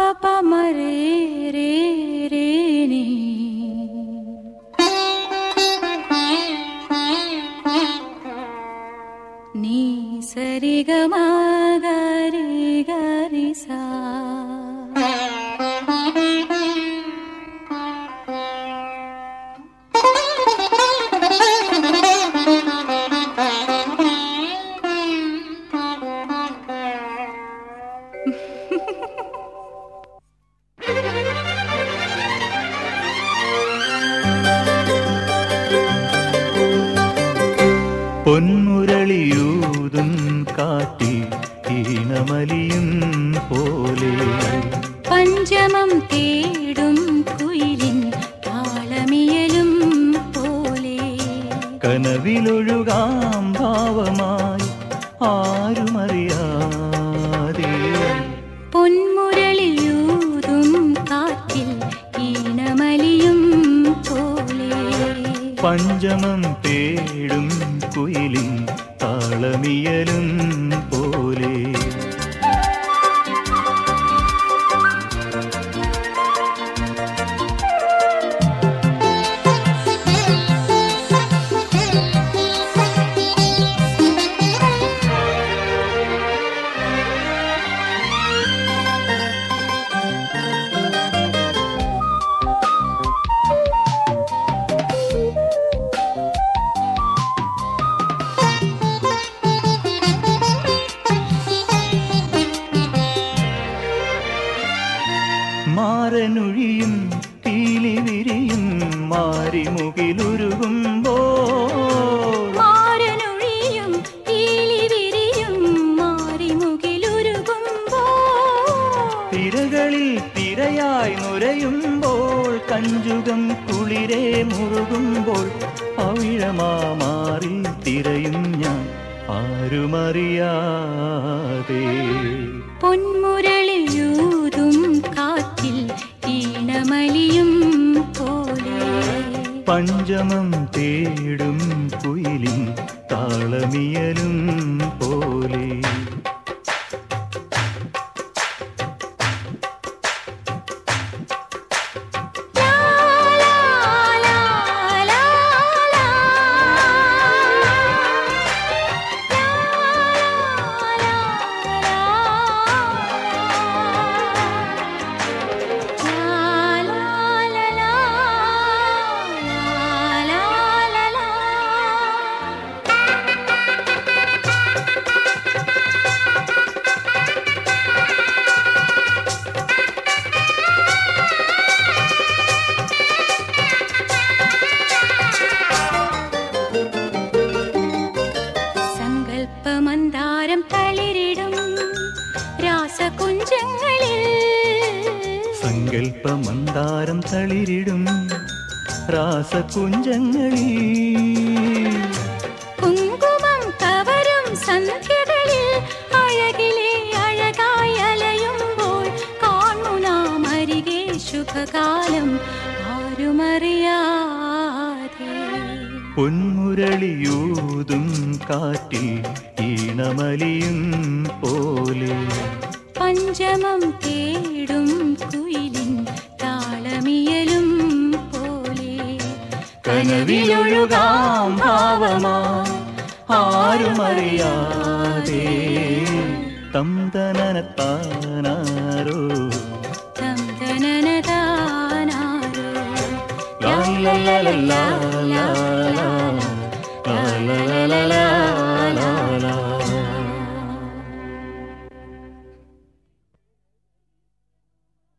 पापा मरे नी नी सरि गरि गरि सा। പൊന്മുരളിയൂതും കാട്ടി ഈണമലിയും പോലെ. പഞ്ചമം തേടും കുയിലിൻ താളമിയലും പോലെ. കനവിലൊഴുകാം ഭാവമായി ആരുമറിയാതെ. പൊന്മുരളിയൂതും പഞ്ചമം തേടും കുയിലും താളമിയലും പോലെ. മാറനൊഴിയും കീലി വിരിയും മാറിമുകിലുരുകുമ്പോൾ മാറനൊഴിയും പീലി വിരിയും മാറിമുകിലുരുകുമ്പോൾ തിരകളിൽ തിരയായി നുരയുമ്പോൾ കഞ്ചുകം കുളിരെ മുറുകുമ്പോൾ പവിഴമാറിൽ തിരയും ഞാൻ ആരുമറിയാതെ. പൊന്മുരളിയൂതും കാറ്റിൽ ഈണമലിയും പോലെ. പഞ്ചമം തേടും കുയിലും താളമിയലും പോലെ. സങ്കൽപ്പമന്താരം തളിരിടും രാസകുഞ്ചങ്ങളിൽ. കുങ്കുമം കവരും സന്ധ്യകളിൽ അഴകിലെ അഴകായി അലയുമ്പോൾ കാണു നാം അരികെ ശുഭകാലം ആരുമറിയാതെ. പൊന്മുരളിയൂതും കാറ്റിൽ ഈണമലിയും പോലെ പഞ്ചമം കേടും കുയിലിൻ கனவில் ஒழுகாம் பாவமா ஆரும் அறியாதே தம் தனனத்தானாரோ தம் தனனதானாரோ லா